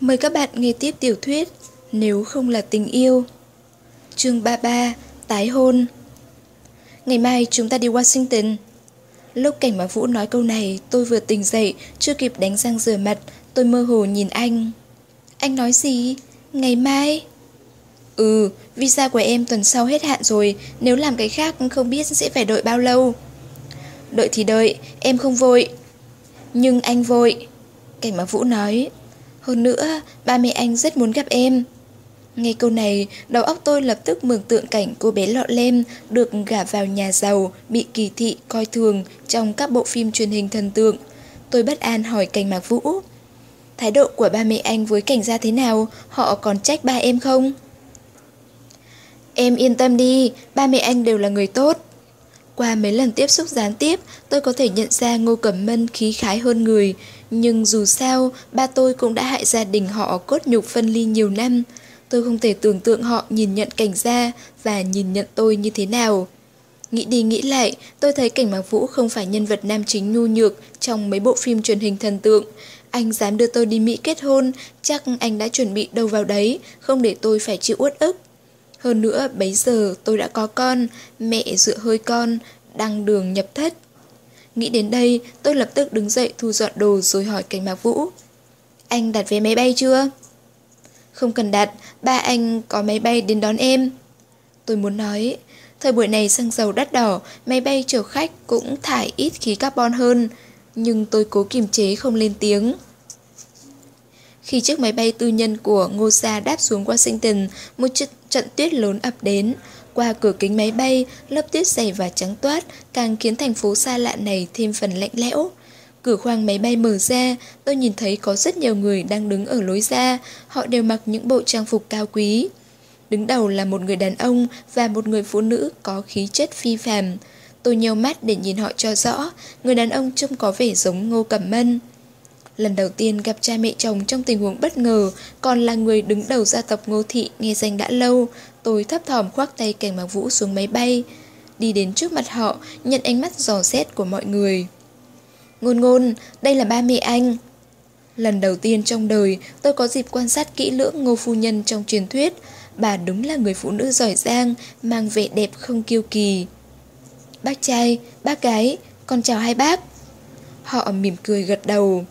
Mời các bạn nghe tiếp tiểu thuyết Nếu không là tình yêu Chương 33 Tái hôn. Ngày mai chúng ta đi Washington. Lúc cảnh mà Vũ nói câu này Tôi vừa tỉnh dậy Chưa kịp đánh răng rửa mặt Tôi mơ hồ nhìn anh. Anh nói gì? Ngày mai? Ừ, visa của em tuần sau hết hạn rồi Nếu làm cái khác không biết sẽ phải đợi bao lâu. Đợi thì đợi, em không vội. Nhưng anh vội Cảnh mà Vũ nói hơn nữa, ba mẹ anh rất muốn gặp em. Nghe câu này, đầu óc tôi lập tức mường tượng cảnh cô bé lọ lem được gả vào nhà giàu, bị kỳ thị, coi thường trong các bộ phim truyền hình thần tượng. Tôi bất an hỏi cảnh mạc vũ. Thái độ của ba mẹ anh với cảnh gia thế nào? Họ còn trách ba em không? Em yên tâm đi, ba mẹ anh đều là người tốt. Qua mấy lần tiếp xúc gián tiếp, tôi có thể nhận ra Ngô Cẩm Mân khí khái hơn người, nhưng dù sao, ba tôi cũng đã hại gia đình họ cốt nhục phân ly nhiều năm. Tôi không thể tưởng tượng họ nhìn nhận cảnh gia và nhìn nhận tôi như thế nào. Nghĩ đi nghĩ lại, tôi thấy cảnh Mạc Vũ không phải nhân vật nam chính nhu nhược trong mấy bộ phim truyền hình thần tượng. Anh dám đưa tôi đi Mỹ kết hôn, chắc anh đã chuẩn bị đâu vào đấy, không để tôi phải chịu uất ức. Hơn nữa, bấy giờ tôi đã có con, mẹ dựa hơi con, đăng đường nhập thất. Nghĩ đến đây, tôi lập tức đứng dậy thu dọn đồ rồi hỏi cảnh Mạc Vũ. Anh đặt vé máy bay chưa? Không cần đặt, ba anh có máy bay đến đón em. Tôi muốn nói, thời buổi này xăng dầu đắt đỏ, máy bay chở khách cũng thải ít khí carbon hơn. Nhưng tôi cố kiềm chế không lên tiếng. Khi chiếc máy bay tư nhân của Ngô Sa đáp xuống Washington, một trận, trận tuyết lớn ập đến. Qua cửa kính máy bay, lớp tuyết dày và trắng toát càng khiến thành phố xa lạ này thêm phần lạnh lẽo. Cửa khoang máy bay mở ra, tôi nhìn thấy có rất nhiều người đang đứng ở lối ra, họ đều mặc những bộ trang phục cao quý. Đứng đầu là một người đàn ông và một người phụ nữ có khí chất phi phàm. Tôi nheo mắt để nhìn họ cho rõ, người đàn ông trông có vẻ giống Ngô Cẩm Mân. Lần đầu tiên gặp cha mẹ chồng trong tình huống bất ngờ, còn là người đứng đầu gia tộc Ngô Thị nghe danh đã lâu, tôi thấp thỏm khoác tay cảnh Mạc Vũ xuống máy bay. Đi đến trước mặt họ, nhận ánh mắt dò xét của mọi người. Ngôn ngôn, đây là ba mẹ anh. Lần đầu tiên trong đời, tôi có dịp quan sát kỹ lưỡng ngô phu nhân trong truyền thuyết. Bà đúng là người phụ nữ giỏi giang, mang vẻ đẹp không kiêu kỳ. Bác trai, bác gái, con chào hai bác. Họ mỉm cười gật đầu.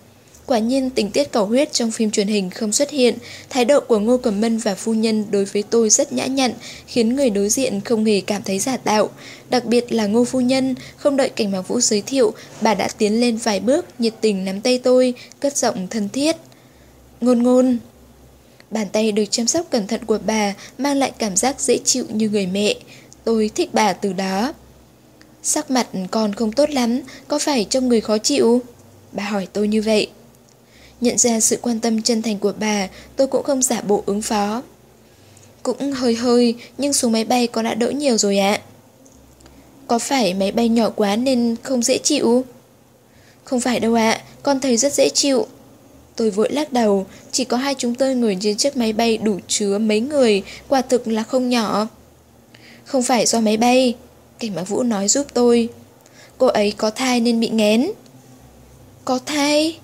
Quả nhiên tình tiết cầu huyết trong phim truyền hình không xuất hiện, thái độ của Ngô Cẩm Mân và phu nhân đối với tôi rất nhã nhặn, khiến người đối diện không hề cảm thấy giả tạo. Đặc biệt là Ngô phu nhân, không đợi cảnh Mạc Vũ giới thiệu, bà đã tiến lên vài bước, nhiệt tình nắm tay tôi, cất giọng thân thiết. Ngôn ngôn. Bàn tay được chăm sóc cẩn thận của bà mang lại cảm giác dễ chịu như người mẹ. Tôi thích bà từ đó. Sắc mặt còn không tốt lắm, có phải trong người khó chịu? Bà hỏi tôi như vậy. Nhận ra sự quan tâm chân thành của bà, tôi cũng không giả bộ ứng phó. Cũng hơi hơi, nhưng xuống máy bay con đã đỡ nhiều rồi ạ. Có phải máy bay nhỏ quá nên không dễ chịu? Không phải đâu ạ, con thấy rất dễ chịu. Tôi vội lắc đầu, chỉ có hai chúng tôi ngồi trên chiếc máy bay đủ chứa mấy người, quả thực là không nhỏ. Không phải do máy bay, Cảnh Mạc Vũ nói giúp tôi. Cô ấy có thai nên bị nghén. Có thai?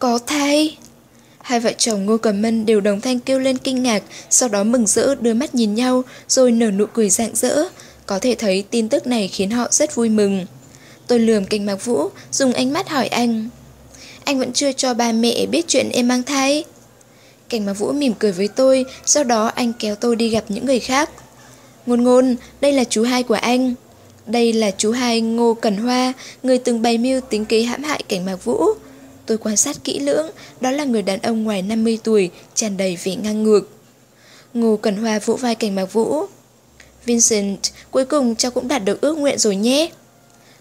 Có thai? Hai vợ chồng Ngô Cẩm Mân đều đồng thanh kêu lên kinh ngạc, sau đó mừng rỡ đưa mắt nhìn nhau, rồi nở nụ cười rạng rỡ. Có thể thấy tin tức này khiến họ rất vui mừng. Tôi lườm kinh mạc Vũ, dùng ánh mắt hỏi anh. Anh vẫn chưa cho ba mẹ biết chuyện em mang thai. Cảnh Mạc Vũ mỉm cười với tôi, sau đó anh kéo tôi đi gặp những người khác. Ngôn ngôn, đây là chú hai của anh. Đây là chú hai Ngô Cẩn Hoa, người từng bày mưu tính kế hãm hại Cảnh Mạc Vũ. Tôi quan sát kỹ lưỡng, đó là người đàn ông ngoài 50 tuổi, tràn đầy vẻ ngang ngược. Ngô Cẩn Hoa vỗ vai cảnh Mạc Vũ. Vincent, cuối cùng cháu cũng đạt được ước nguyện rồi nhé.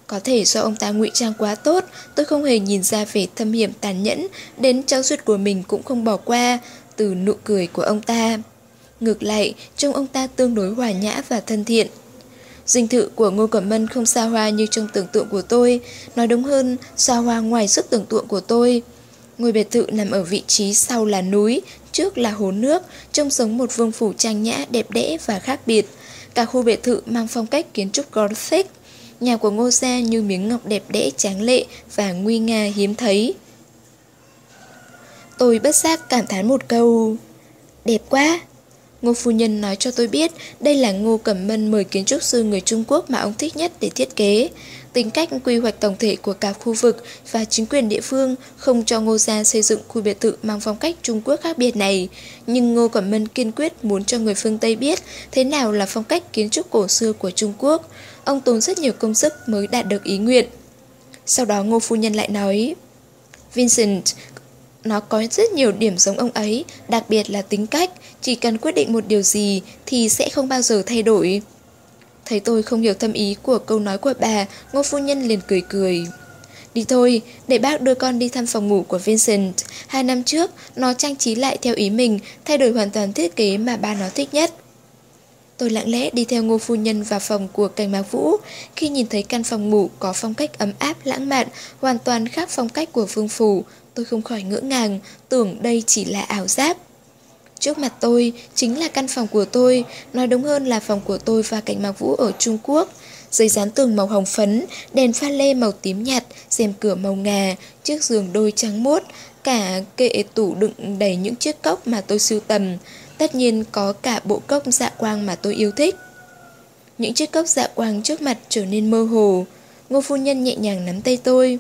Có thể do ông ta ngụy trang quá tốt, tôi không hề nhìn ra vẻ thâm hiểm tàn nhẫn, đến cháu ruột của mình cũng không bỏ qua, từ nụ cười của ông ta. Ngược lại, trông ông ta tương đối hòa nhã và thân thiện. Dinh thự của Ngô Cẩm Mân không xa hoa như trong tưởng tượng của tôi, nói đúng hơn, xa hoa ngoài sức tưởng tượng của tôi. Ngôi biệt thự nằm ở vị trí sau là núi, trước là hồ nước, trông giống một vương phủ trang nhã, đẹp đẽ và khác biệt. Cả khu biệt thự mang phong cách kiến trúc Gothic. Nhà của Ngô Gia như miếng ngọc đẹp đẽ tráng lệ và nguy nga hiếm thấy. Tôi bất giác cảm thán một câu. Đẹp quá! Ngô phu nhân nói cho tôi biết đây là Ngô Cẩm Mân mời kiến trúc sư người Trung Quốc mà ông thích nhất để thiết kế. Tính cách quy hoạch tổng thể của cả khu vực và chính quyền địa phương không cho Ngô Gia xây dựng khu biệt thự mang phong cách Trung Quốc khác biệt này. Nhưng Ngô Cẩm Mân kiên quyết muốn cho người phương Tây biết thế nào là phong cách kiến trúc cổ xưa của Trung Quốc. Ông tốn rất nhiều công sức mới đạt được ý nguyện. Sau đó Ngô Phu Nhân lại nói Vincent, nó có rất nhiều điểm giống ông ấy, đặc biệt là tính cách, chỉ cần quyết định một điều gì thì sẽ không bao giờ thay đổi. Thấy tôi không hiểu thâm ý của câu nói của bà, ngô phu nhân liền cười cười. Đi thôi, để bác đưa con đi thăm phòng ngủ của Vincent. Hai năm trước, nó trang trí lại theo ý mình, thay đổi hoàn toàn thiết kế mà ba nó thích nhất. Tôi lặng lẽ đi theo ngô phu nhân vào phòng của cảnh mạc vũ. Khi nhìn thấy căn phòng ngủ có phong cách ấm áp lãng mạn, hoàn toàn khác phong cách của phương phủ, tôi không khỏi ngỡ ngàng, tưởng đây chỉ là ảo giác. Trước mặt tôi chính là căn phòng của tôi, nói đúng hơn là phòng của tôi và cảnh mạc vũ ở Trung Quốc. Giấy dán tường màu hồng phấn, đèn pha lê màu tím nhạt, rèm cửa màu ngà, chiếc giường đôi trắng muốt, cả kệ tủ đựng đầy những chiếc cốc mà tôi sưu tầm. Tất nhiên có cả bộ cốc dạ quang mà tôi yêu thích. Những chiếc cốc dạ quang trước mặt trở nên mơ hồ. Ngô phu nhân nhẹ nhàng nắm tay tôi.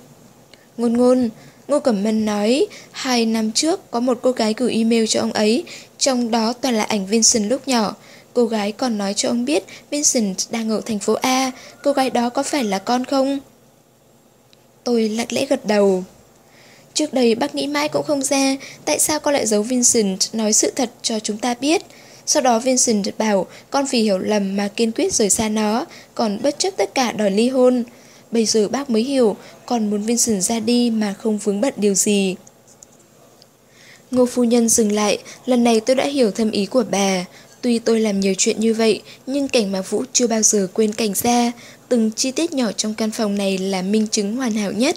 Ngôn ngôn, Ngô Cẩm Mân nói, hai năm trước có một cô gái gửi email cho ông ấy, trong đó toàn là ảnh Vincent lúc nhỏ. Cô gái còn nói cho ông biết Vincent đang ở thành phố A, cô gái đó có phải là con không? Tôi lặng lẽ gật đầu. Trước đây bác nghĩ mãi cũng không ra tại sao con lại giấu Vincent nói sự thật cho chúng ta biết. Sau đó Vincent bảo con vì hiểu lầm mà kiên quyết rời xa nó, còn bất chấp tất cả đòi ly hôn. Bây giờ bác mới hiểu Còn muốn Vincent ra đi mà không vướng bận điều gì Ngô phu nhân dừng lại Lần này tôi đã hiểu thâm ý của bà Tuy tôi làm nhiều chuyện như vậy Nhưng cảnh mà Vũ chưa bao giờ quên cảnh ra Từng chi tiết nhỏ trong căn phòng này Là minh chứng hoàn hảo nhất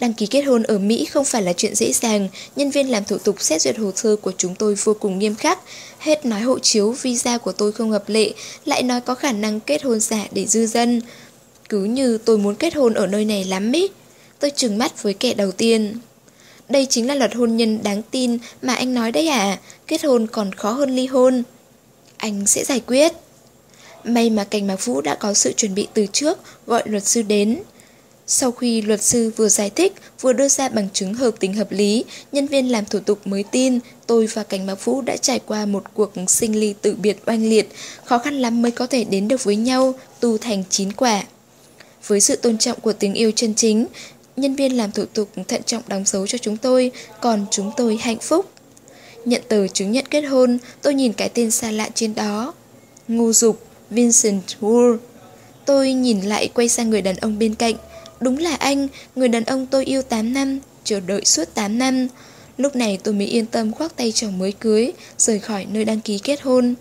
Đăng ký kết hôn ở Mỹ không phải là chuyện dễ dàng, nhân viên làm thủ tục xét duyệt hồ sơ của chúng tôi vô cùng nghiêm khắc. Hết nói hộ chiếu, visa của tôi không hợp lệ, lại nói có khả năng kết hôn giả để dư dân. Cứ như tôi muốn kết hôn ở nơi này lắm ý. Tôi trừng mắt với kẻ đầu tiên. Đây chính là luật hôn nhân đáng tin mà anh nói đấy à, kết hôn còn khó hơn ly hôn. Anh sẽ giải quyết. May mà cảnh mạc vũ đã có sự chuẩn bị từ trước, gọi luật sư đến. Sau khi luật sư vừa giải thích, vừa đưa ra bằng chứng hợp tình hợp lý, nhân viên làm thủ tục mới tin tôi và Cảnh Mạc Vũ đã trải qua một cuộc sinh ly tự biệt oanh liệt, khó khăn lắm mới có thể đến được với nhau, tu thành chín quả. Với sự tôn trọng của tình yêu chân chính, nhân viên làm thủ tục thận trọng đóng dấu cho chúng tôi, còn chúng tôi hạnh phúc. Nhận tờ chứng nhận kết hôn, tôi nhìn cái tên xa lạ trên đó. Ngô Dục, Vincent Wool. Tôi nhìn lại quay sang người đàn ông bên cạnh. Đúng là anh, người đàn ông tôi yêu 8 năm, chờ đợi suốt 8 năm. Lúc này tôi mới yên tâm khoác tay chồng mới cưới, rời khỏi nơi đăng ký kết hôn.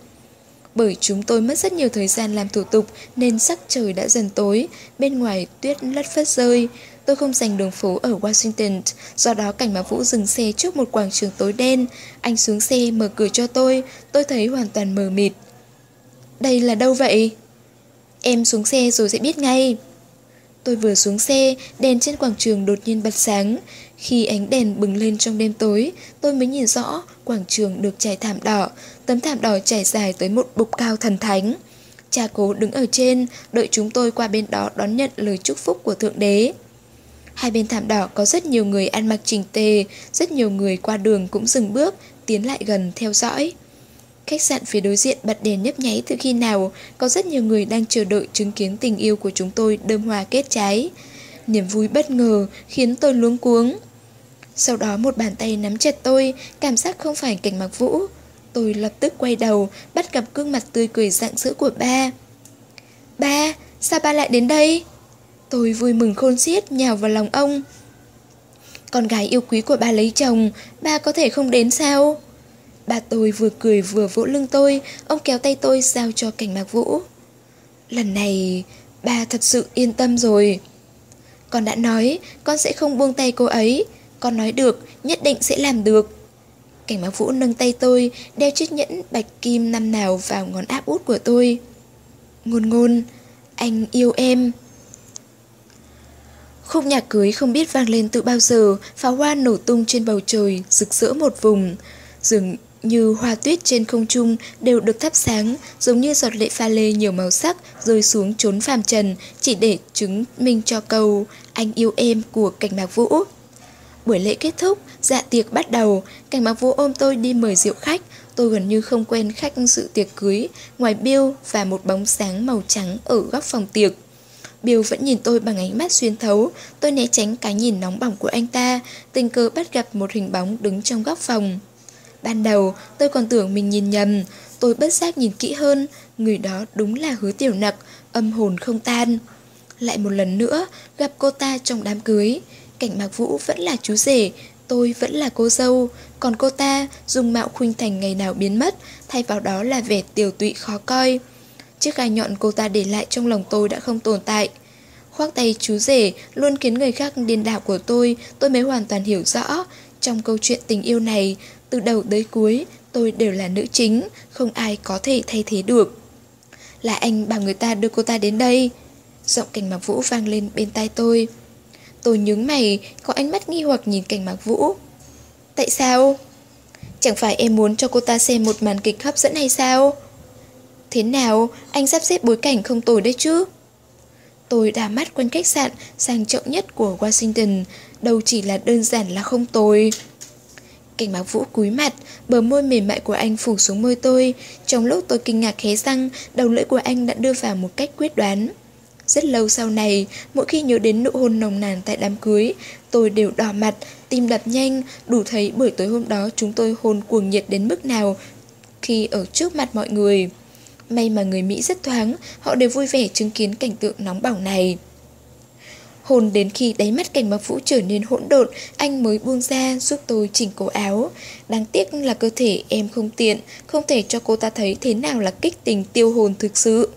Bởi chúng tôi mất rất nhiều thời gian làm thủ tục nên sắc trời đã dần tối, bên ngoài tuyết lất phất rơi. Tôi không dành đường phố ở Washington, do đó cảnh mà Vũ dừng xe trước một quảng trường tối đen. Anh xuống xe mở cửa cho tôi, tôi thấy hoàn toàn mờ mịt. Đây là đâu vậy? Em xuống xe rồi sẽ biết ngay. Tôi vừa xuống xe, đèn trên quảng trường đột nhiên bật sáng. Khi ánh đèn bừng lên trong đêm tối, tôi mới nhìn rõ quảng trường được trải thảm đỏ, tấm thảm đỏ trải dài tới một bục cao thần thánh. Cha cố đứng ở trên, đợi chúng tôi qua bên đó đón nhận lời chúc phúc của Thượng Đế. Hai bên thảm đỏ có rất nhiều người ăn mặc chỉnh tề, rất nhiều người qua đường cũng dừng bước, tiến lại gần theo dõi. Khách sạn phía đối diện bật đèn nhấp nháy từ khi nào, có rất nhiều người đang chờ đợi chứng kiến tình yêu của chúng tôi đơm hoa kết trái. Niềm vui bất ngờ khiến tôi luống cuống. Sau đó một bàn tay nắm chặt tôi, cảm giác không phải cảnh mặc vũ. Tôi lập tức quay đầu, bắt gặp gương mặt tươi cười rạng rỡ của ba. Ba, sao ba lại đến đây? Tôi vui mừng khôn xiết nhào vào lòng ông. Con gái yêu quý của ba lấy chồng, ba có thể không đến sao? Ba tôi vừa cười vừa vỗ lưng tôi, ông kéo tay tôi giao cho cảnh mạc vũ. Lần này, ba thật sự yên tâm rồi. Con đã nói, con sẽ không buông tay cô ấy. Con nói được, nhất định sẽ làm được. Cảnh mạc vũ nâng tay tôi, đeo chiếc nhẫn bạch kim năm nào vào ngón áp út của tôi. Ngôn ngôn, anh yêu em. Khúc nhạc cưới không biết vang lên từ bao giờ, pháo hoa nổ tung trên bầu trời, rực rỡ một vùng. Dường như hoa tuyết trên không trung đều được thắp sáng, giống như giọt lệ pha lê nhiều màu sắc rơi xuống trốn phàm trần, chỉ để chứng minh cho câu anh yêu em của cảnh mạc vũ. Buổi lễ kết thúc, dạ tiệc bắt đầu, cảnh mạc vũ ôm tôi đi mời rượu khách, tôi gần như không quen khách dự tiệc cưới, ngoài Bill và một bóng sáng màu trắng ở góc phòng tiệc. Bill vẫn nhìn tôi bằng ánh mắt xuyên thấu, tôi né tránh cái nhìn nóng bỏng của anh ta, tình cờ bắt gặp một hình bóng đứng trong góc phòng. Ban đầu, tôi còn tưởng mình nhìn nhầm, tôi bất giác nhìn kỹ hơn, người đó đúng là hứa tiểu nặc, âm hồn không tan. Lại một lần nữa, gặp cô ta trong đám cưới, cảnh mạc vũ vẫn là chú rể, tôi vẫn là cô dâu, còn cô ta dùng mạo khuynh thành ngày nào biến mất, thay vào đó là vẻ tiểu tụy khó coi. Chiếc gai nhọn cô ta để lại trong lòng tôi đã không tồn tại. Khoác tay chú rể luôn khiến người khác điên đảo của tôi, tôi mới hoàn toàn hiểu rõ. Trong câu chuyện tình yêu này, từ đầu tới cuối, tôi đều là nữ chính, không ai có thể thay thế được. Là anh bảo người ta đưa cô ta đến đây. Giọng cảnh mạc vũ vang lên bên tai tôi. Tôi nhướng mày, có ánh mắt nghi hoặc nhìn cảnh mạc vũ. Tại sao? Chẳng phải em muốn cho cô ta xem một màn kịch hấp dẫn hay sao? Thế nào, anh sắp xếp bối cảnh không tồi đấy chứ? Tôi đã mắt quanh khách sạn sang trọng nhất của Washington, đâu chỉ là đơn giản là không tồi. Cảnh báo vũ cúi mặt, bờ môi mềm mại của anh phủ xuống môi tôi. Trong lúc tôi kinh ngạc hé răng, đầu lưỡi của anh đã đưa vào một cách quyết đoán. Rất lâu sau này, mỗi khi nhớ đến nụ hôn nồng nàn tại đám cưới, tôi đều đỏ mặt, tim đập nhanh, đủ thấy buổi tối hôm đó chúng tôi hôn cuồng nhiệt đến mức nào khi ở trước mặt mọi người. May mà người Mỹ rất thoáng, họ đều vui vẻ chứng kiến cảnh tượng nóng bỏng này. Hồn đến khi đáy mắt cảnh mặc vũ trở nên hỗn độn, anh mới buông ra giúp tôi chỉnh cổ áo. Đáng tiếc là cơ thể em không tiện, không thể cho cô ta thấy thế nào là kích tình tiêu hồn thực sự.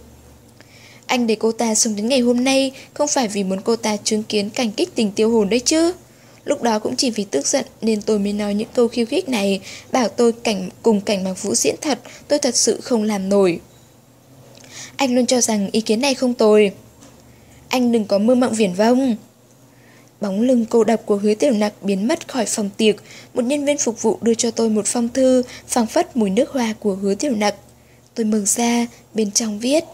Anh để cô ta sống đến ngày hôm nay không phải vì muốn cô ta chứng kiến cảnh kích tình tiêu hồn đấy chứ. Lúc đó cũng chỉ vì tức giận nên tôi mới nói những câu khiêu khích này, bảo tôi cảnh cùng cảnh mặc vũ diễn thật, tôi thật sự không làm nổi. Anh luôn cho rằng ý kiến này không tồi. Anh đừng có mơ mộng viển vông. Bóng lưng cô độc của hứa tiểu nặc biến mất khỏi phòng tiệc. Một nhân viên phục vụ đưa cho tôi một phong thư, phảng phất mùi nước hoa của hứa tiểu nặc. Tôi mừng ra, bên trong viết.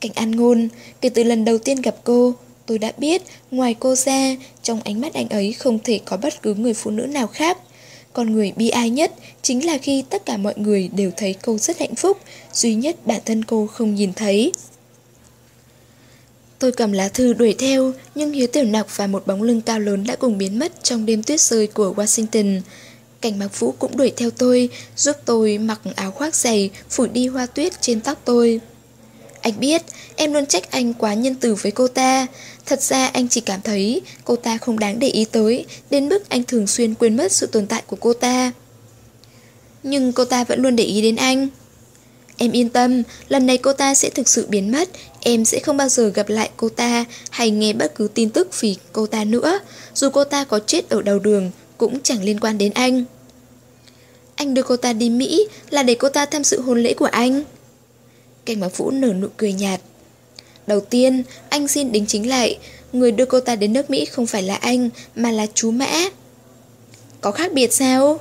Cảnh an ngôn, kể từ lần đầu tiên gặp cô, tôi đã biết, ngoài cô ra, trong ánh mắt anh ấy không thể có bất cứ người phụ nữ nào khác. còn người bi ai nhất chính là khi tất cả mọi người đều thấy cô rất hạnh phúc, duy nhất bản thân cô không nhìn thấy. Tôi cầm lá thư đuổi theo, nhưng Hiếu Tiểu Nặc và một bóng lưng cao lớn đã cùng biến mất trong đêm tuyết rơi của Washington. Cảnh Mạc Vũ cũng đuổi theo tôi, giúp tôi mặc áo khoác dày, phủi đi hoa tuyết trên tóc tôi. Anh biết, em luôn trách anh quá nhân từ với cô ta. Thật ra anh chỉ cảm thấy cô ta không đáng để ý tới, đến mức anh thường xuyên quên mất sự tồn tại của cô ta. Nhưng cô ta vẫn luôn để ý đến anh. Em yên tâm, lần này cô ta sẽ thực sự biến mất, em sẽ không bao giờ gặp lại cô ta hay nghe bất cứ tin tức vì cô ta nữa. Dù cô ta có chết ở đầu đường, cũng chẳng liên quan đến anh. Anh đưa cô ta đi Mỹ là để cô ta tham dự hôn lễ của anh. Cảnh báo Vũ nở nụ cười nhạt. Đầu tiên, anh xin đính chính lại, người đưa cô ta đến nước Mỹ không phải là anh, mà là chú Mã. Có khác biệt sao?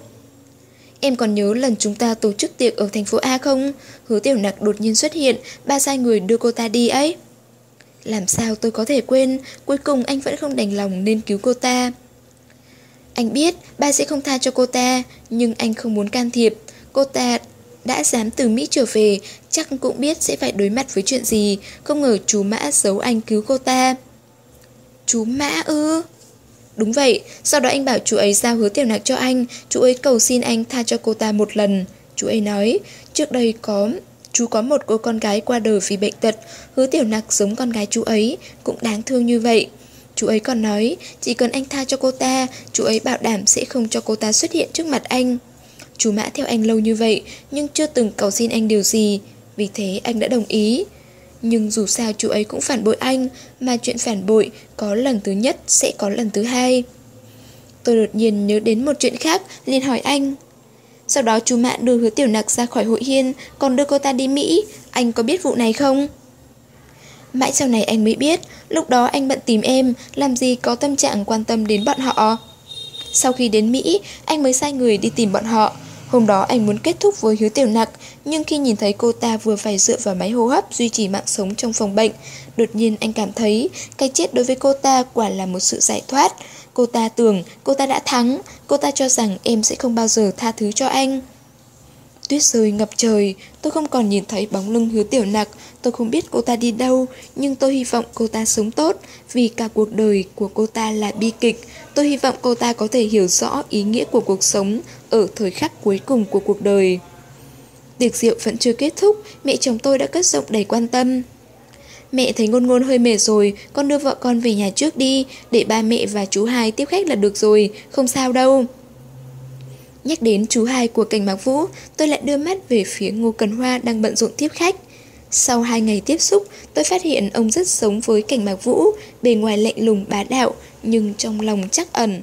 Em còn nhớ lần chúng ta tổ chức tiệc ở thành phố A không? Hứa tiểu nặc đột nhiên xuất hiện, ba sai người đưa cô ta đi ấy. Làm sao tôi có thể quên, cuối cùng anh vẫn không đành lòng nên cứu cô ta. Anh biết ba sẽ không tha cho cô ta, nhưng anh không muốn can thiệp. Cô ta đã dám từ Mỹ trở về, chắc cũng biết sẽ phải đối mặt với chuyện gì, không ngờ chú Mã giấu anh cứu cô ta. Chú Mã ư? Đúng vậy, sau đó anh bảo chú ấy giao hứa tiểu nạc cho anh, chú ấy cầu xin anh tha cho cô ta một lần. Chú ấy nói, trước đây có chú có một cô con gái qua đời vì bệnh tật, hứa tiểu nặc giống con gái chú ấy, cũng đáng thương như vậy. Chú ấy còn nói, chỉ cần anh tha cho cô ta, chú ấy bảo đảm sẽ không cho cô ta xuất hiện trước mặt anh. Chú Mã theo anh lâu như vậy, nhưng chưa từng cầu xin anh điều gì, vì thế anh đã đồng ý. Nhưng dù sao chú ấy cũng phản bội anh, mà chuyện phản bội có lần thứ nhất sẽ có lần thứ hai. Tôi đột nhiên nhớ đến một chuyện khác, liền hỏi anh. Sau đó chú Mạ đưa hứa tiểu nặc ra khỏi hội hiên, còn đưa cô ta đi Mỹ, anh có biết vụ này không? Mãi sau này anh mới biết, lúc đó anh bận tìm em, làm gì có tâm trạng quan tâm đến bọn họ. Sau khi đến Mỹ, anh mới sai người đi tìm bọn họ. Hôm đó anh muốn kết thúc với hứa tiểu nặc, nhưng khi nhìn thấy cô ta vừa phải dựa vào máy hô hấp duy trì mạng sống trong phòng bệnh, đột nhiên anh cảm thấy cái chết đối với cô ta quả là một sự giải thoát. Cô ta tưởng cô ta đã thắng, cô ta cho rằng em sẽ không bao giờ tha thứ cho anh. Tuyết rơi ngập trời, tôi không còn nhìn thấy bóng lưng hứa tiểu nặc, tôi không biết cô ta đi đâu, nhưng tôi hy vọng cô ta sống tốt, vì cả cuộc đời của cô ta là bi kịch. Tôi hy vọng cô ta có thể hiểu rõ ý nghĩa của cuộc sống ở thời khắc cuối cùng của cuộc đời. Tiệc rượu vẫn chưa kết thúc, mẹ chồng tôi đã cất giọng đầy quan tâm. Mẹ thấy ngôn ngôn hơi mệt rồi, con đưa vợ con về nhà trước đi, để ba mẹ và chú hai tiếp khách là được rồi, không sao đâu. Nhắc đến chú hai của cảnh Mạc Vũ, tôi lại đưa mắt về phía Ngô Cần Hoa đang bận rộn tiếp khách. Sau hai ngày tiếp xúc, tôi phát hiện ông rất sống với cảnh Mạc Vũ, bề ngoài lạnh lùng bá đạo, nhưng trong lòng chắc ẩn.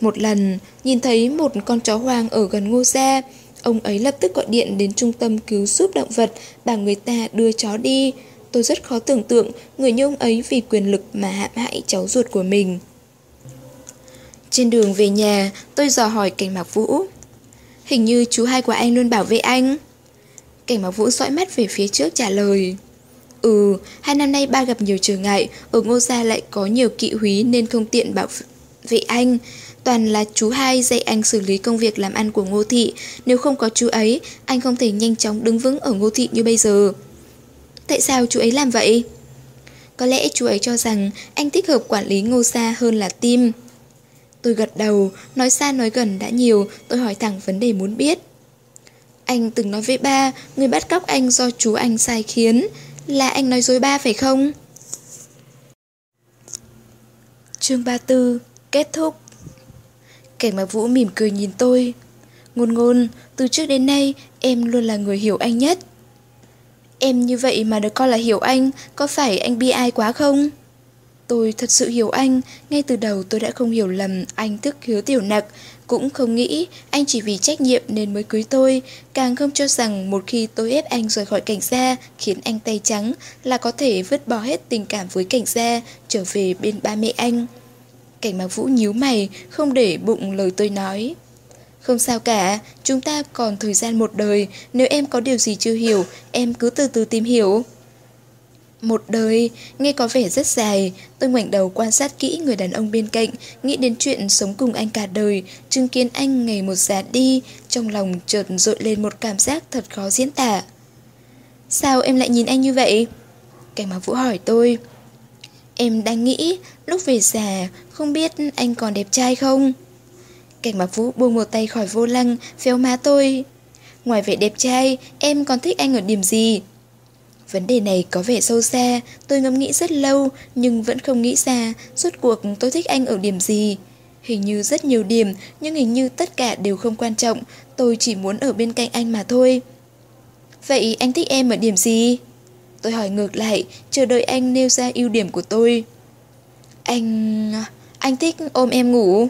Một lần, nhìn thấy một con chó hoang ở gần ngô gia, ông ấy lập tức gọi điện đến trung tâm cứu giúp động vật, bảo người ta đưa chó đi. Tôi rất khó tưởng tượng người như ông ấy vì quyền lực mà hãm hại cháu ruột của mình. Trên đường về nhà, tôi dò hỏi cảnh Mạc Vũ. Hình như chú hai của anh luôn bảo vệ anh. Cảnh Mạc Vũ dõi mắt về phía trước trả lời. Ừ, hai năm nay ba gặp nhiều trở ngại, ở Ngô Gia lại có nhiều kỵ húy nên không tiện bảo vệ anh. Toàn là chú hai dạy anh xử lý công việc làm ăn của Ngô Thị. Nếu không có chú ấy, anh không thể nhanh chóng đứng vững ở Ngô Thị như bây giờ. Tại sao chú ấy làm vậy? Có lẽ chú ấy cho rằng anh thích hợp quản lý Ngô Sa hơn là Tim. Tôi gật đầu, nói xa nói gần đã nhiều, tôi hỏi thẳng vấn đề muốn biết. Anh từng nói với ba, người bắt cóc anh do chú anh sai khiến, là anh nói dối ba phải không? Chương 34 Kết thúc Cảnh mà Vũ mỉm cười nhìn tôi Ngôn ngôn, từ trước đến nay em luôn là người hiểu anh nhất Em như vậy mà được coi là hiểu anh, có phải anh bi ai quá không? Tôi thật sự hiểu anh, ngay từ đầu tôi đã không hiểu lầm anh tức hứa tiểu nặc, cũng không nghĩ anh chỉ vì trách nhiệm nên mới cưới tôi, càng không cho rằng một khi tôi ép anh rời khỏi cảnh gia, khiến anh tay trắng là có thể vứt bỏ hết tình cảm với cảnh gia, trở về bên ba mẹ anh. Cảnh mạc vũ nhíu mày, không để bụng lời tôi nói. Không sao cả, chúng ta còn thời gian một đời, nếu em có điều gì chưa hiểu, em cứ từ từ tìm hiểu. Một đời, nghe có vẻ rất dài, tôi ngoảnh đầu quan sát kỹ người đàn ông bên cạnh, nghĩ đến chuyện sống cùng anh cả đời, chứng kiến anh ngày một già đi, trong lòng chợt dội lên một cảm giác thật khó diễn tả. Sao em lại nhìn anh như vậy? Cảnh mà Vũ hỏi tôi. Em đang nghĩ, lúc về già, không biết anh còn đẹp trai không? Cảnh mà Vũ buông một tay khỏi vô lăng, phéo má tôi. Ngoài vẻ đẹp trai, em còn thích anh ở điểm gì? Vấn đề này có vẻ sâu xa, tôi ngẫm nghĩ rất lâu nhưng vẫn không nghĩ ra suốt cuộc tôi thích anh ở điểm gì. Hình như rất nhiều điểm nhưng hình như tất cả đều không quan trọng, tôi chỉ muốn ở bên cạnh anh mà thôi. Vậy anh thích em ở điểm gì? Tôi hỏi ngược lại, chờ đợi anh nêu ra ưu điểm của tôi. Anh anh thích ôm em ngủ.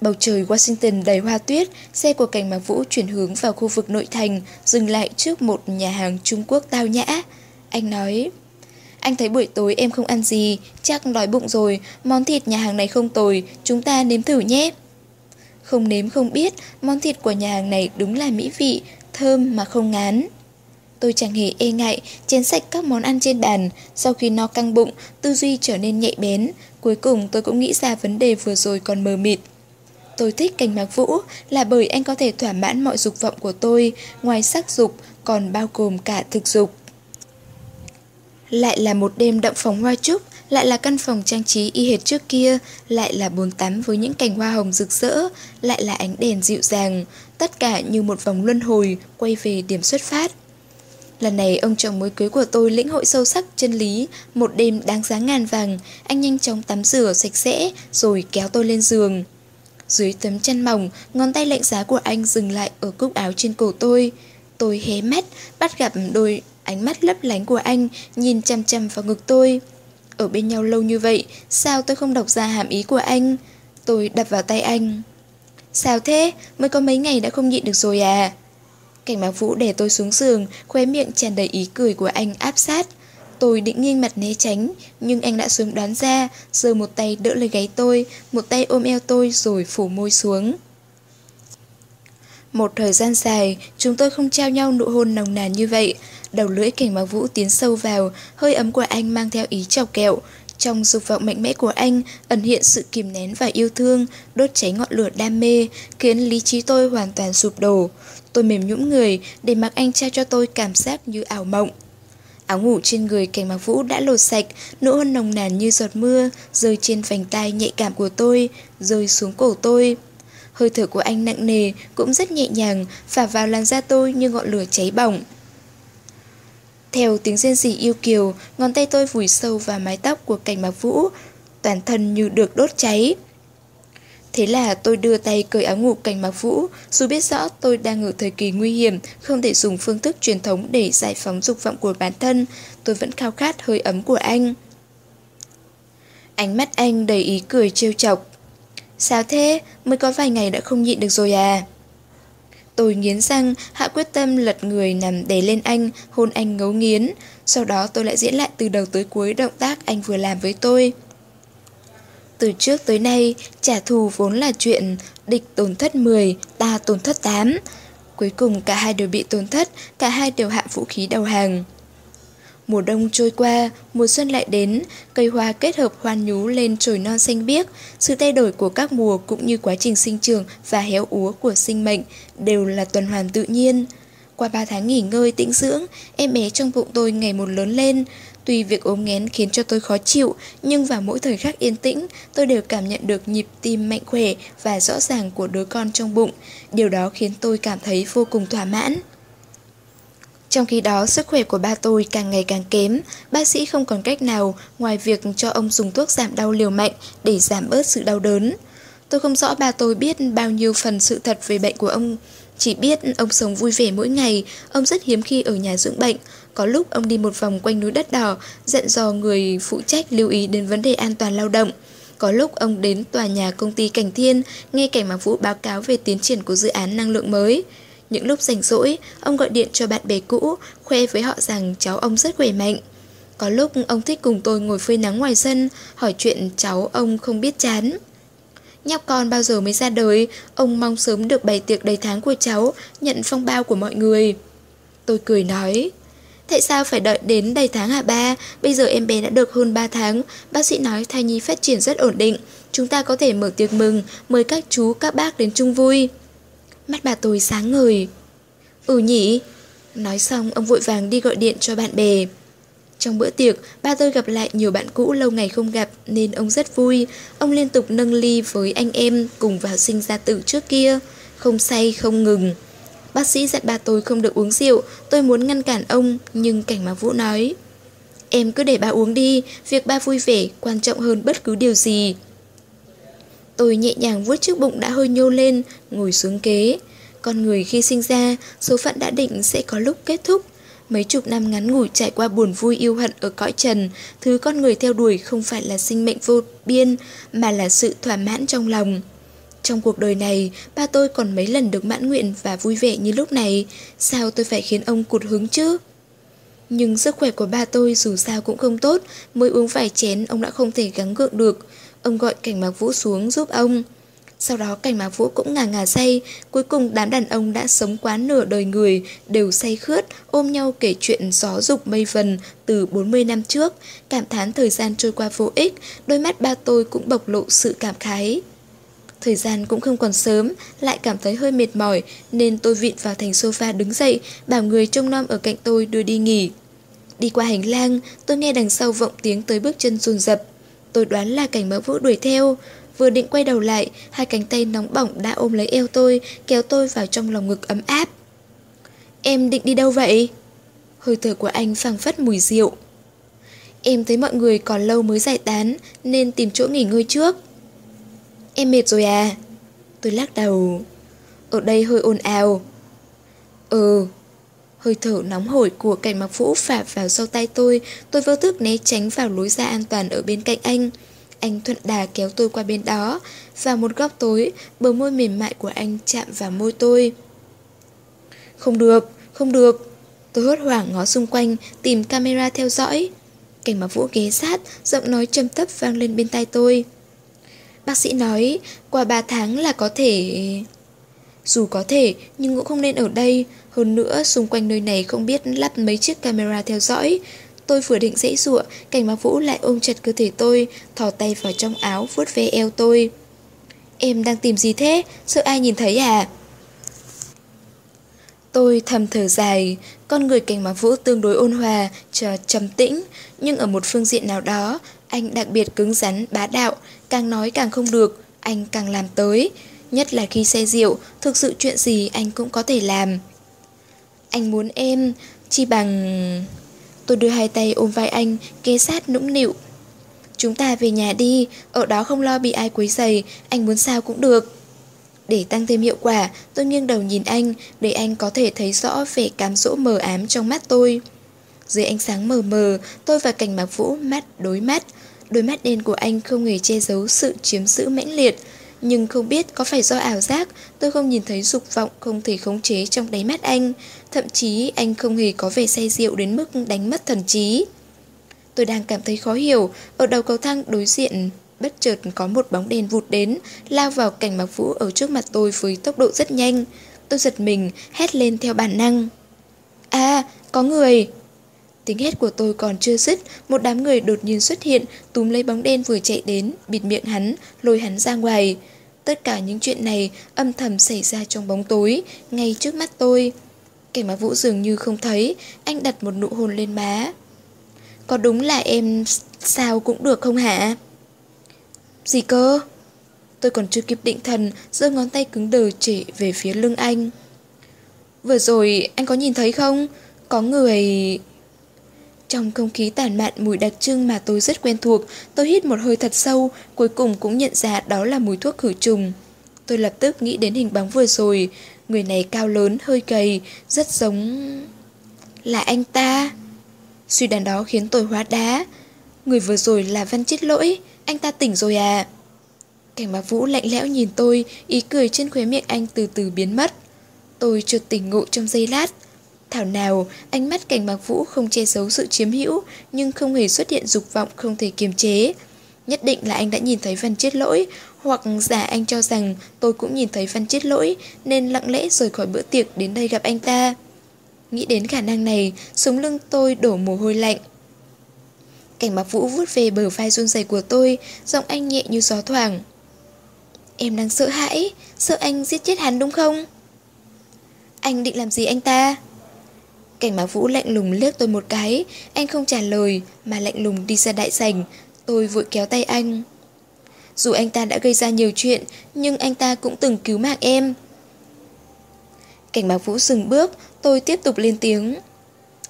Bầu trời Washington đầy hoa tuyết, xe của cảnh mạc vũ chuyển hướng vào khu vực nội thành, dừng lại trước một nhà hàng Trung Quốc tao nhã. Anh nói, anh thấy buổi tối em không ăn gì, chắc đói bụng rồi, món thịt nhà hàng này không tồi, chúng ta nếm thử nhé. Không nếm không biết, món thịt của nhà hàng này đúng là mỹ vị, thơm mà không ngán. Tôi chẳng hề e ngại, chén sạch các món ăn trên bàn, sau khi no căng bụng, tư duy trở nên nhạy bén. Cuối cùng tôi cũng nghĩ ra vấn đề vừa rồi còn mờ mịt. Tôi thích cảnh mạc vũ là bởi anh có thể thỏa mãn mọi dục vọng của tôi, ngoài sắc dục còn bao gồm cả thực dục. Lại là một đêm đậm phòng hoa trúc, lại là căn phòng trang trí y hệt trước kia, lại là bồn tắm với những cành hoa hồng rực rỡ, lại là ánh đèn dịu dàng, tất cả như một vòng luân hồi quay về điểm xuất phát. Lần này ông chồng mới cưới của tôi lĩnh hội sâu sắc chân lý, một đêm đáng giá ngàn vàng, anh nhanh chóng tắm rửa sạch sẽ rồi kéo tôi lên giường. Dưới tấm chăn mỏng, ngón tay lạnh giá của anh dừng lại ở cúc áo trên cổ tôi. Tôi hé mắt, bắt gặp đôi ánh mắt lấp lánh của anh, nhìn chăm chăm vào ngực tôi. Ở bên nhau lâu như vậy, sao tôi không đọc ra hàm ý của anh? Tôi đập vào tay anh. Sao thế? Mới có mấy ngày đã không nhịn được rồi à? Cảnh mạc vũ để tôi xuống giường, khóe miệng tràn đầy ý cười của anh áp sát. Tôi định nghiêng mặt né tránh, nhưng anh đã sớm đoán ra, giơ một tay đỡ lấy gáy tôi, một tay ôm eo tôi rồi phủ môi xuống. Một thời gian dài, chúng tôi không trao nhau nụ hôn nồng nàn như vậy. Đầu lưỡi cảnh báo vũ tiến sâu vào, hơi ấm của anh mang theo ý chọc kẹo. Trong dục vọng mạnh mẽ của anh, ẩn hiện sự kìm nén và yêu thương, đốt cháy ngọn lửa đam mê, khiến lý trí tôi hoàn toàn sụp đổ. Tôi mềm nhũn người để mặc anh trao cho tôi cảm giác như ảo mộng. Áo ngủ trên người cảnh mặc vũ đã lột sạch, nụ hôn nồng nàn như giọt mưa, rơi trên vành tay nhạy cảm của tôi, rơi xuống cổ tôi. Hơi thở của anh nặng nề, cũng rất nhẹ nhàng, phả vào làn da tôi như ngọn lửa cháy bỏng. Theo tiếng rên rỉ yêu kiều, ngón tay tôi vùi sâu vào mái tóc của cảnh mạc vũ, toàn thân như được đốt cháy. Thế là tôi đưa tay cởi áo ngủ cảnh mạc vũ, dù biết rõ tôi đang ở thời kỳ nguy hiểm, không thể dùng phương thức truyền thống để giải phóng dục vọng của bản thân, tôi vẫn khao khát hơi ấm của anh. Ánh mắt anh đầy ý cười trêu chọc. Sao thế? Mới có vài ngày đã không nhịn được rồi à? Tôi nghiến răng, hạ quyết tâm lật người nằm đè lên anh, hôn anh ngấu nghiến. Sau đó tôi lại diễn lại từ đầu tới cuối động tác anh vừa làm với tôi. Từ trước tới nay, trả thù vốn là chuyện địch tổn thất 10, ta tổn thất 8. Cuối cùng cả hai đều bị tổn thất, cả hai đều hạ vũ khí đầu hàng. Mùa đông trôi qua, mùa xuân lại đến, cây hoa kết hợp hoan nhú lên trồi non xanh biếc. Sự thay đổi của các mùa cũng như quá trình sinh trưởng và héo úa của sinh mệnh đều là tuần hoàn tự nhiên. Qua 3 tháng nghỉ ngơi tĩnh dưỡng, em bé trong bụng tôi ngày một lớn lên. Tuy việc ốm nghén khiến cho tôi khó chịu, nhưng vào mỗi thời khắc yên tĩnh, tôi đều cảm nhận được nhịp tim mạnh khỏe và rõ ràng của đứa con trong bụng. Điều đó khiến tôi cảm thấy vô cùng thỏa mãn. Trong khi đó, sức khỏe của ba tôi càng ngày càng kém, bác sĩ không còn cách nào ngoài việc cho ông dùng thuốc giảm đau liều mạnh để giảm bớt sự đau đớn. Tôi không rõ ba tôi biết bao nhiêu phần sự thật về bệnh của ông, chỉ biết ông sống vui vẻ mỗi ngày, ông rất hiếm khi ở nhà dưỡng bệnh. Có lúc ông đi một vòng quanh núi đất đỏ, dặn dò người phụ trách lưu ý đến vấn đề an toàn lao động. Có lúc ông đến tòa nhà công ty Cảnh Thiên, nghe cảnh Mạc Vũ báo cáo về tiến triển của dự án năng lượng mới. Những lúc rảnh rỗi, ông gọi điện cho bạn bè cũ, khoe với họ rằng cháu ông rất khỏe mạnh. Có lúc ông thích cùng tôi ngồi phơi nắng ngoài sân, hỏi chuyện cháu ông không biết chán. Nhóc con bao giờ mới ra đời, ông mong sớm được bày tiệc đầy tháng của cháu, nhận phong bao của mọi người. Tôi cười nói, tại sao phải đợi đến đầy tháng hả ba? Bây giờ em bé đã được hơn 3 tháng, bác sĩ nói thai nhi phát triển rất ổn định. Chúng ta có thể mở tiệc mừng, mời các chú, các bác đến chung vui. Mắt bà tôi sáng ngời. Ừ nhỉ? Nói xong ông vội vàng đi gọi điện cho bạn bè. Trong bữa tiệc, ba tôi gặp lại nhiều bạn cũ lâu ngày không gặp nên ông rất vui. Ông liên tục nâng ly với anh em cùng vào sinh ra tử trước kia. Không say, không ngừng. Bác sĩ dặn ba tôi không được uống rượu, tôi muốn ngăn cản ông, nhưng cảnh mà Vũ nói. Em cứ để ba uống đi, việc ba vui vẻ quan trọng hơn bất cứ điều gì. Tôi nhẹ nhàng vuốt chiếc bụng đã hơi nhô lên, ngồi xuống kế. Con người khi sinh ra, số phận đã định sẽ có lúc kết thúc. Mấy chục năm ngắn ngủi trải qua buồn vui yêu hận ở cõi trần, thứ con người theo đuổi không phải là sinh mệnh vô biên, mà là sự thỏa mãn trong lòng. Trong cuộc đời này, ba tôi còn mấy lần được mãn nguyện và vui vẻ như lúc này, sao tôi phải khiến ông cụt hứng chứ? Nhưng sức khỏe của ba tôi dù sao cũng không tốt, mới uống vài chén ông đã không thể gắng gượng được. Ông gọi cảnh mạc vũ xuống giúp ông. Sau đó cảnh mạc vũ cũng ngà ngà say, cuối cùng đám đàn ông đã sống quá nửa đời người, đều say khướt, ôm nhau kể chuyện gió dục mây vần từ 40 năm trước. Cảm thán thời gian trôi qua vô ích, đôi mắt ba tôi cũng bộc lộ sự cảm khái. Thời gian cũng không còn sớm, lại cảm thấy hơi mệt mỏi, nên tôi vịn vào thành sofa đứng dậy, bảo người trông nom ở cạnh tôi đưa đi nghỉ. Đi qua hành lang, tôi nghe đằng sau vọng tiếng tới bước chân run rập. Tôi đoán là cảnh mỡ vũ đuổi theo. Vừa định quay đầu lại, hai cánh tay nóng bỏng đã ôm lấy eo tôi, kéo tôi vào trong lòng ngực ấm áp. Em định đi đâu vậy? Hơi thở của anh phảng phất mùi rượu. Em thấy mọi người còn lâu mới giải tán, nên tìm chỗ nghỉ ngơi trước. Em mệt rồi à? Tôi lắc đầu. Ở đây hơi ồn ào. Ừ. Hơi thở nóng hổi của cảnh mặc vũ phả vào sau tay tôi, tôi vô thức né tránh vào lối ra an toàn ở bên cạnh anh. Anh thuận đà kéo tôi qua bên đó, vào một góc tối, bờ môi mềm mại của anh chạm vào môi tôi. Không được, không được. Tôi hốt hoảng ngó xung quanh, tìm camera theo dõi. Cảnh mặc vũ ghé sát, giọng nói trầm thấp vang lên bên tai tôi. Bác sĩ nói, qua 3 tháng là có thể... Dù có thể, nhưng cũng không nên ở đây. Hơn nữa, xung quanh nơi này không biết lắp mấy chiếc camera theo dõi. Tôi vừa định dãy dụa, cảnh báo vũ lại ôm chặt cơ thể tôi, thò tay vào trong áo, vuốt ve eo tôi. Em đang tìm gì thế? Sợ ai nhìn thấy à? Tôi thầm thở dài, con người cảnh mạc vũ tương đối ôn hòa, chờ trầm tĩnh, nhưng ở một phương diện nào đó, anh đặc biệt cứng rắn, bá đạo, càng nói càng không được, anh càng làm tới. Nhất là khi say rượu, thực sự chuyện gì anh cũng có thể làm. Anh muốn em, chỉ bằng... Tôi đưa hai tay ôm vai anh, kế sát nũng nịu. Chúng ta về nhà đi, ở đó không lo bị ai quấy giày, anh muốn sao cũng được. Để tăng thêm hiệu quả, tôi nghiêng đầu nhìn anh, để anh có thể thấy rõ vẻ cám dỗ mờ ám trong mắt tôi. Dưới ánh sáng mờ mờ, tôi và cảnh mạc vũ mắt đối mắt. Đôi mắt đen của anh không hề che giấu sự chiếm giữ mãnh liệt. Nhưng không biết có phải do ảo giác, tôi không nhìn thấy dục vọng không thể khống chế trong đáy mắt anh. Thậm chí anh không hề có vẻ say rượu đến mức đánh mất thần trí. Tôi đang cảm thấy khó hiểu, ở đầu cầu thang đối diện bất chợt có một bóng đèn vụt đến, lao vào cảnh mặc vũ ở trước mặt tôi với tốc độ rất nhanh. Tôi giật mình, hét lên theo bản năng. À, có người! Tiếng hét của tôi còn chưa dứt, một đám người đột nhiên xuất hiện, túm lấy bóng đen vừa chạy đến, bịt miệng hắn, lôi hắn ra ngoài. Tất cả những chuyện này âm thầm xảy ra trong bóng tối, ngay trước mắt tôi. Cảnh mà vũ dường như không thấy, anh đặt một nụ hôn lên má. Có đúng là em sao cũng được không hả? Gì cơ? Tôi còn chưa kịp định thần, giơ ngón tay cứng đờ chỉ về phía lưng anh. Vừa rồi anh có nhìn thấy không? Có người... Trong không khí tản mạn mùi đặc trưng mà tôi rất quen thuộc, tôi hít một hơi thật sâu, cuối cùng cũng nhận ra đó là mùi thuốc khử trùng. Tôi lập tức nghĩ đến hình bóng vừa rồi, người này cao lớn, hơi gầy, rất giống... Là anh ta. Suy đoán đó khiến tôi hóa đá. Người vừa rồi là Văn Chết Lỗi, anh ta tỉnh rồi à? Cảnh bác vũ lạnh lẽo nhìn tôi, ý cười trên khóe miệng anh từ từ biến mất. Tôi chợt tỉnh ngộ trong giây lát. Thảo nào, ánh mắt cảnh bạc vũ không che giấu sự chiếm hữu, nhưng không hề xuất hiện dục vọng không thể kiềm chế. Nhất định là anh đã nhìn thấy Văn Chết Lỗi, hoặc giả anh cho rằng tôi cũng nhìn thấy Văn Chết Lỗi, nên lặng lẽ rời khỏi bữa tiệc đến đây gặp anh ta. Nghĩ đến khả năng này, sống lưng tôi đổ mồ hôi lạnh. Cảnh bạc vũ vuốt về bờ vai run rẩy của tôi, giọng anh nhẹ như gió thoảng. Em đang sợ hãi, sợ anh giết chết hắn đúng không? Anh định làm gì anh ta? Cảnh báo vũ lạnh lùng liếc tôi một cái, anh không trả lời mà lạnh lùng đi ra đại sảnh, tôi vội kéo tay anh. Dù anh ta đã gây ra nhiều chuyện, nhưng anh ta cũng từng cứu mạng em. Cảnh báo vũ dừng bước, tôi tiếp tục lên tiếng.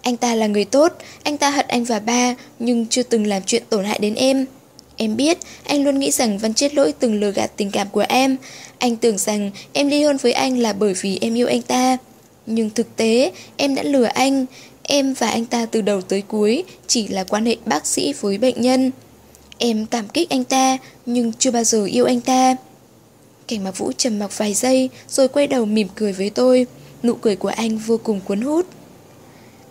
Anh ta là người tốt, anh ta hận anh và ba, nhưng chưa từng làm chuyện tổn hại đến em. Em biết, anh luôn nghĩ rằng Văn Chết Lỗi từng lừa gạt tình cảm của em. Anh tưởng rằng em ly hôn với anh là bởi vì em yêu anh ta. Nhưng thực tế, em đã lừa anh. Em và anh ta từ đầu tới cuối chỉ là quan hệ bác sĩ với bệnh nhân. Em cảm kích anh ta, nhưng chưa bao giờ yêu anh ta. Cảnh mặc vũ trầm mặc vài giây, rồi quay đầu mỉm cười với tôi. Nụ cười của anh vô cùng cuốn hút.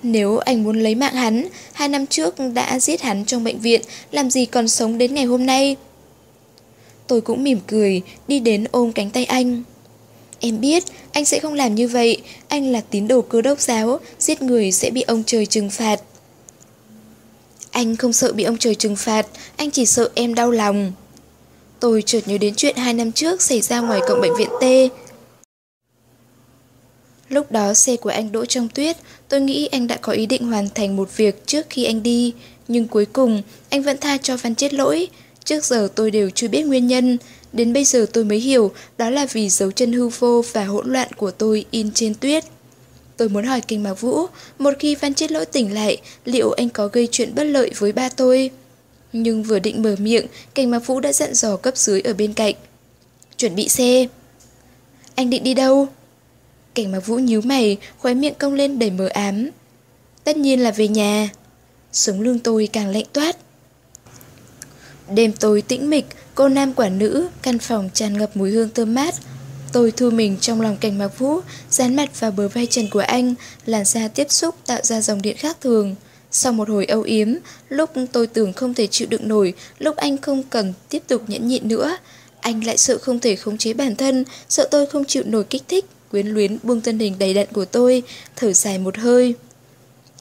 Nếu anh muốn lấy mạng hắn, hai năm trước đã giết hắn trong bệnh viện, làm gì còn sống đến ngày hôm nay? Tôi cũng mỉm cười, đi đến ôm cánh tay anh. Em biết, anh sẽ không làm như vậy, anh là tín đồ cơ đốc giáo, giết người sẽ bị ông trời trừng phạt. Anh không sợ bị ông trời trừng phạt, anh chỉ sợ em đau lòng. Tôi chợt nhớ đến chuyện hai năm trước xảy ra ngoài cổng bệnh viện T. Lúc đó xe của anh đỗ trong tuyết, tôi nghĩ anh đã có ý định hoàn thành một việc trước khi anh đi. Nhưng cuối cùng, anh vẫn tha cho Văn chết lỗi. Trước giờ tôi đều chưa biết nguyên nhân. Đến bây giờ tôi mới hiểu đó là vì dấu chân hư vô và hỗn loạn của tôi in trên tuyết. Tôi muốn hỏi Kinh Mạc Vũ, một khi Văn chết lỗi tỉnh lại, liệu anh có gây chuyện bất lợi với ba tôi? Nhưng vừa định mở miệng, Kinh Mạc Vũ đã dặn dò cấp dưới ở bên cạnh. Chuẩn bị xe. Anh định đi đâu? Cảnh Mạc Vũ nhíu mày, khóe miệng cong lên đầy mờ ám. Tất nhiên là về nhà. Sống lưng tôi càng lạnh toát. Đêm tối tĩnh mịch, cô nam quả nữ, căn phòng tràn ngập mùi hương thơm mát. Tôi thu mình trong lòng cảnh Mạc Vũ, dán mặt vào bờ vai trần của anh, làn da tiếp xúc tạo ra dòng điện khác thường. Sau một hồi âu yếm, lúc tôi tưởng không thể chịu đựng nổi, lúc anh không cần tiếp tục nhẫn nhịn nữa, anh lại sợ không thể khống chế bản thân, sợ tôi không chịu nổi kích thích, quyến luyến buông thân hình đầy đặn của tôi, thở dài một hơi.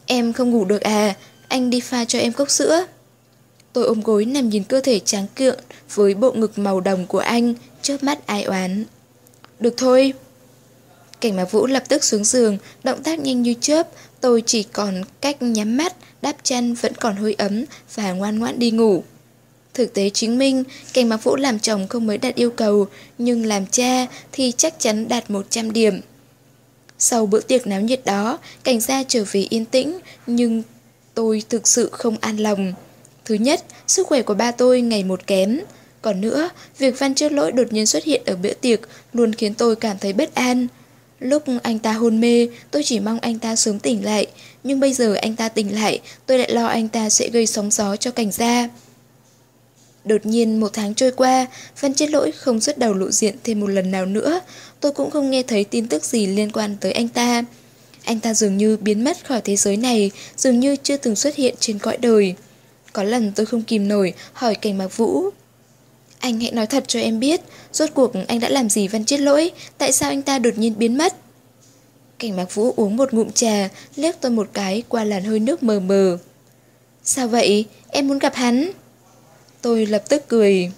Em không ngủ được à, anh đi pha cho em cốc sữa. Tôi ôm gối nằm nhìn cơ thể trắng cượng với bộ ngực màu đồng của anh, chớp mắt ai oán. Được thôi. Cảnh mà Vũ lập tức xuống giường, động tác nhanh như chớp, tôi chỉ còn cách nhắm mắt, đắp chăn vẫn còn hơi ấm và ngoan ngoãn đi ngủ. Thực tế chứng minh, Cảnh Mạc Vũ làm chồng không mới đạt yêu cầu, nhưng làm cha thì chắc chắn đạt 100 điểm. Sau bữa tiệc náo nhiệt đó, cảnh gia trở về yên tĩnh, nhưng tôi thực sự không an lòng. Thứ nhất, sức khỏe của ba tôi ngày một kém. Còn nữa, việc Văn chết Lỗi đột nhiên xuất hiện ở bữa tiệc luôn khiến tôi cảm thấy bất an. Lúc anh ta hôn mê, tôi chỉ mong anh ta sớm tỉnh lại, nhưng bây giờ anh ta tỉnh lại, tôi lại lo anh ta sẽ gây sóng gió cho cảnh gia. Đột nhiên một tháng trôi qua, Văn Chết Lỗi không xuất đầu lộ diện thêm một lần nào nữa, tôi cũng không nghe thấy tin tức gì liên quan tới anh ta. Anh ta dường như biến mất khỏi thế giới này, dường như chưa từng xuất hiện trên cõi đời. Có lần tôi không kìm nổi, hỏi cảnh mạc vũ. Anh hãy nói thật cho em biết, rốt cuộc anh đã làm gì Văn Chết Lỗi, tại sao anh ta đột nhiên biến mất? Cảnh mạc vũ uống một ngụm trà, liếc tôi một cái qua làn hơi nước mờ mờ. Sao vậy? Em muốn gặp hắn? Tôi lập tức cười.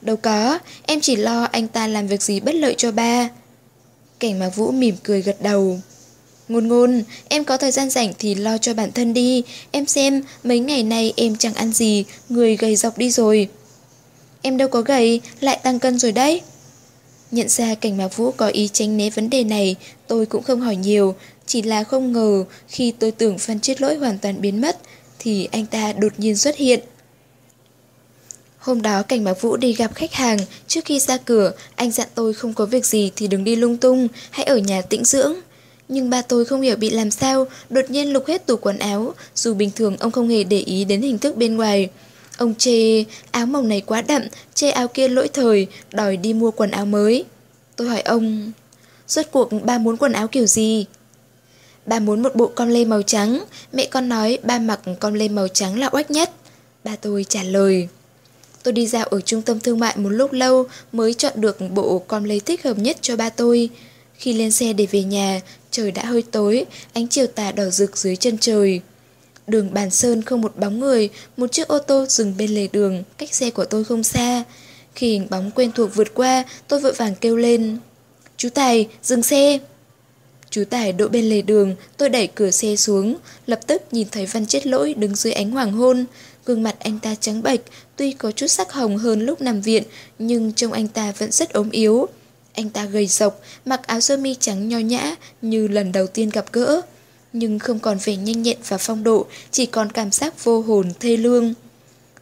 Đâu có, em chỉ lo anh ta làm việc gì bất lợi cho ba. Cảnh mạc vũ mỉm cười gật đầu. Ngôn ngôn, em có thời gian rảnh thì lo cho bản thân đi. Em xem, mấy ngày nay em chẳng ăn gì, người gầy dọc đi rồi. Em đâu có gầy, lại tăng cân rồi đấy. Nhận ra cảnh mạc vũ có ý tránh né vấn đề này, tôi cũng không hỏi nhiều. Chỉ là không ngờ khi tôi tưởng Phan Chết Lỗi hoàn toàn biến mất, thì anh ta đột nhiên xuất hiện. Hôm đó Cảnh Mạc Vũ đi gặp khách hàng, trước khi ra cửa, anh dặn tôi không có việc gì thì đừng đi lung tung, hãy ở nhà tĩnh dưỡng. Nhưng ba tôi không hiểu bị làm sao, đột nhiên lục hết tủ quần áo, dù bình thường ông không hề để ý đến hình thức bên ngoài. Ông chê áo màu này quá đậm, chê áo kia lỗi thời, đòi đi mua quần áo mới. Tôi hỏi ông, rốt cuộc ba muốn quần áo kiểu gì? Ba muốn một bộ con lê màu trắng, mẹ con nói ba mặc con lê màu trắng là oách nhất. Ba tôi trả lời. Tôi đi dạo ở trung tâm thương mại một lúc lâu mới chọn được bộ con lê thích hợp nhất cho ba tôi. Khi lên xe để về nhà, trời đã hơi tối, ánh chiều tà đỏ rực dưới chân trời. Đường bàn sơn không một bóng người, một chiếc ô tô dừng bên lề đường, cách xe của tôi không xa. Khi hình bóng quen thuộc vượt qua, tôi vội vàng kêu lên. Chú Tài, dừng xe! Chú Tài đỗ bên lề đường, tôi đẩy cửa xe xuống, lập tức nhìn thấy Văn Chết Lỗi đứng dưới ánh hoàng hôn. Gương mặt anh ta trắng bệch, tuy có chút sắc hồng hơn lúc nằm viện, nhưng trông anh ta vẫn rất ốm yếu. Anh ta gầy rộc, mặc áo sơ mi trắng nho nhã như lần đầu tiên gặp gỡ. Nhưng không còn vẻ nhanh nhẹn và phong độ, chỉ còn cảm giác vô hồn thê lương.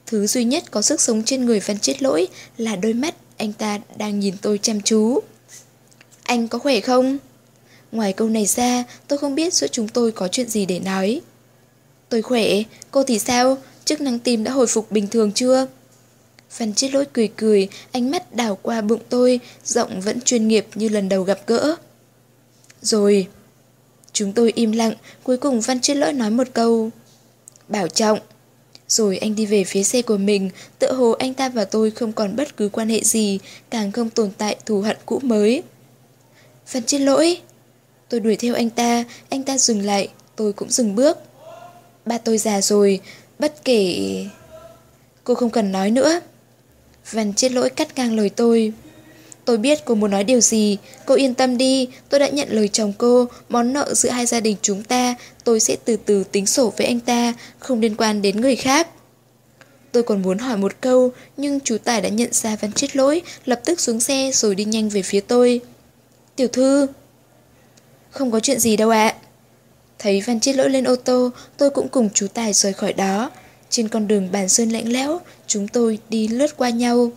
Thứ duy nhất có sức sống trên người Văn Chết Lỗi là đôi mắt anh ta đang nhìn tôi chăm chú. Anh có khỏe không? Ngoài câu này ra, tôi không biết giữa chúng tôi có chuyện gì để nói. Tôi khỏe, cô thì sao? Chức năng tim đã hồi phục bình thường chưa? Phan chết lỗi cười cười, ánh mắt đảo qua bụng tôi, giọng vẫn chuyên nghiệp như lần đầu gặp gỡ. Rồi. Chúng tôi im lặng, cuối cùng Văn chết lỗi nói một câu. Bảo trọng. Rồi anh đi về phía xe của mình, tự hồ anh ta và tôi không còn bất cứ quan hệ gì, càng không tồn tại thù hận cũ mới. Văn chết lỗi. Tôi đuổi theo anh ta, anh ta dừng lại, tôi cũng dừng bước. Ba tôi già rồi, bất kể... Cô không cần nói nữa. Văn chết lỗi cắt ngang lời tôi. Tôi biết cô muốn nói điều gì, cô yên tâm đi, tôi đã nhận lời chồng cô, món nợ giữa hai gia đình chúng ta, tôi sẽ từ từ tính sổ với anh ta, không liên quan đến người khác. Tôi còn muốn hỏi một câu, nhưng chú Tài đã nhận ra Văn chết lỗi, lập tức xuống xe rồi đi nhanh về phía tôi. Tiểu thư... Không có chuyện gì đâu ạ. Thấy Văn chết lỗi lên ô tô, tôi cũng cùng chú Tài rời khỏi đó. Trên con đường bàn sơn lạnh lẽo, chúng tôi đi lướt qua nhau.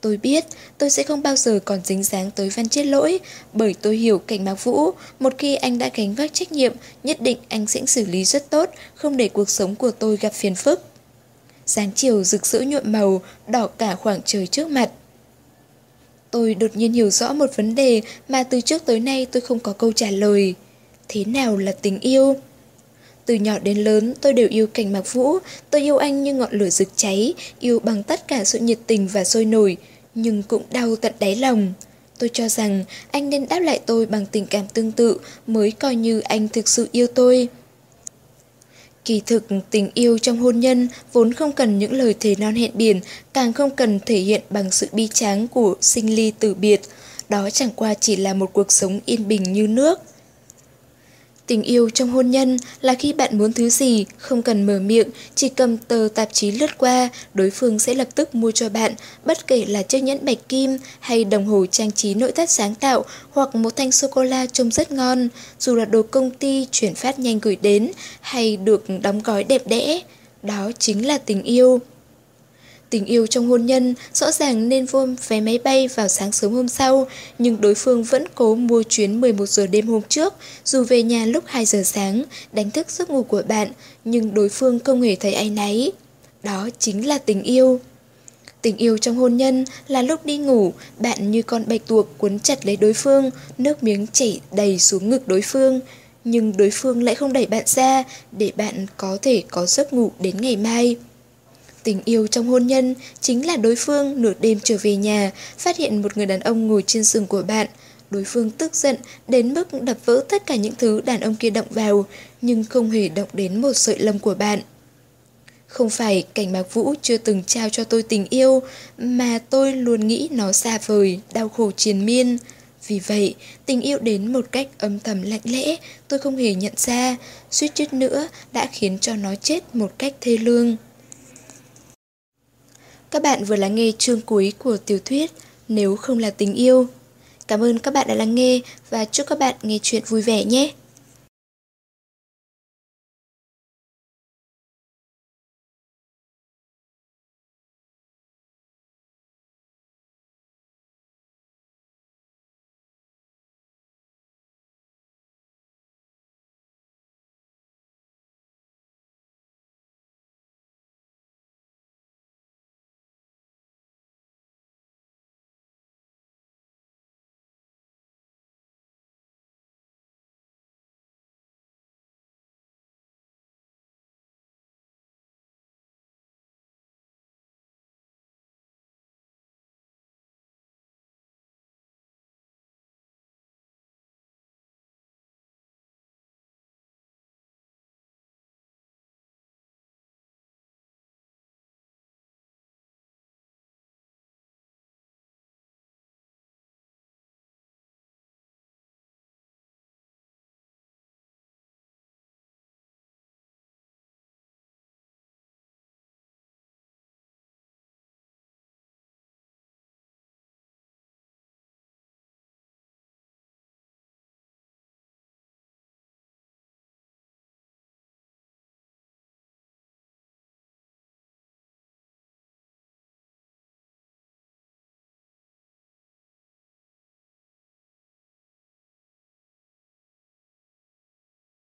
Tôi biết tôi sẽ không bao giờ còn dính dáng tới Văn Chết Lỗi bởi tôi hiểu cảnh Mạc Vũ, một khi anh đã gánh vác trách nhiệm, nhất định anh sẽ xử lý rất tốt, không để cuộc sống của tôi gặp phiền phức. Sáng chiều rực rỡ nhuộm màu, đỏ cả khoảng trời trước mặt. Tôi đột nhiên hiểu rõ một vấn đề mà từ trước tới nay tôi không có câu trả lời. Thế nào là tình yêu? Từ nhỏ đến lớn tôi đều yêu cảnh Mạc Vũ, tôi yêu anh như ngọn lửa rực cháy, yêu bằng tất cả sự nhiệt tình và sôi nổi, nhưng cũng đau tận đáy lòng. Tôi cho rằng anh nên đáp lại tôi bằng tình cảm tương tự mới coi như anh thực sự yêu tôi. Kỳ thực, tình yêu trong hôn nhân vốn không cần những lời thề non hẹn biển, càng không cần thể hiện bằng sự bi tráng của sinh ly tử biệt. Đó chẳng qua chỉ là một cuộc sống yên bình như nước. Tình yêu trong hôn nhân là khi bạn muốn thứ gì, không cần mở miệng, chỉ cầm tờ tạp chí lướt qua, đối phương sẽ lập tức mua cho bạn, bất kể là chiếc nhẫn bạch kim hay đồng hồ trang trí nội thất sáng tạo hoặc một thanh sô-cô-la trông rất ngon, dù là đồ công ty chuyển phát nhanh gửi đến hay được đóng gói đẹp đẽ. Đó chính là tình yêu. Tình yêu trong hôn nhân rõ ràng nên vô vé máy bay vào sáng sớm hôm sau, nhưng đối phương vẫn cố mua chuyến 11 giờ đêm hôm trước, dù về nhà lúc 2 giờ sáng, đánh thức giấc ngủ của bạn, nhưng đối phương không hề thấy ai náy. Đó chính là tình yêu. Tình yêu trong hôn nhân là lúc đi ngủ, bạn như con bạch tuộc cuốn chặt lấy đối phương, nước miếng chảy đầy xuống ngực đối phương. Nhưng đối phương lại không đẩy bạn ra để bạn có thể có giấc ngủ đến ngày mai. Tình yêu trong hôn nhân chính là đối phương nửa đêm trở về nhà, phát hiện một người đàn ông ngồi trên giường của bạn. Đối phương tức giận đến mức đập vỡ tất cả những thứ đàn ông kia động vào, nhưng không hề động đến một sợi lông của bạn. Không phải cảnh mạc vũ chưa từng trao cho tôi tình yêu, mà tôi luôn nghĩ nó xa vời, đau khổ triền miên. Vì vậy, tình yêu đến một cách âm thầm lạnh lẽ, tôi không hề nhận ra, suýt chút nữa đã khiến cho nó chết một cách thê lương. Các bạn vừa lắng nghe chương cuối của tiểu thuyết Nếu không là tình yêu. Cảm ơn các bạn đã lắng nghe và chúc các bạn nghe chuyện vui vẻ nhé.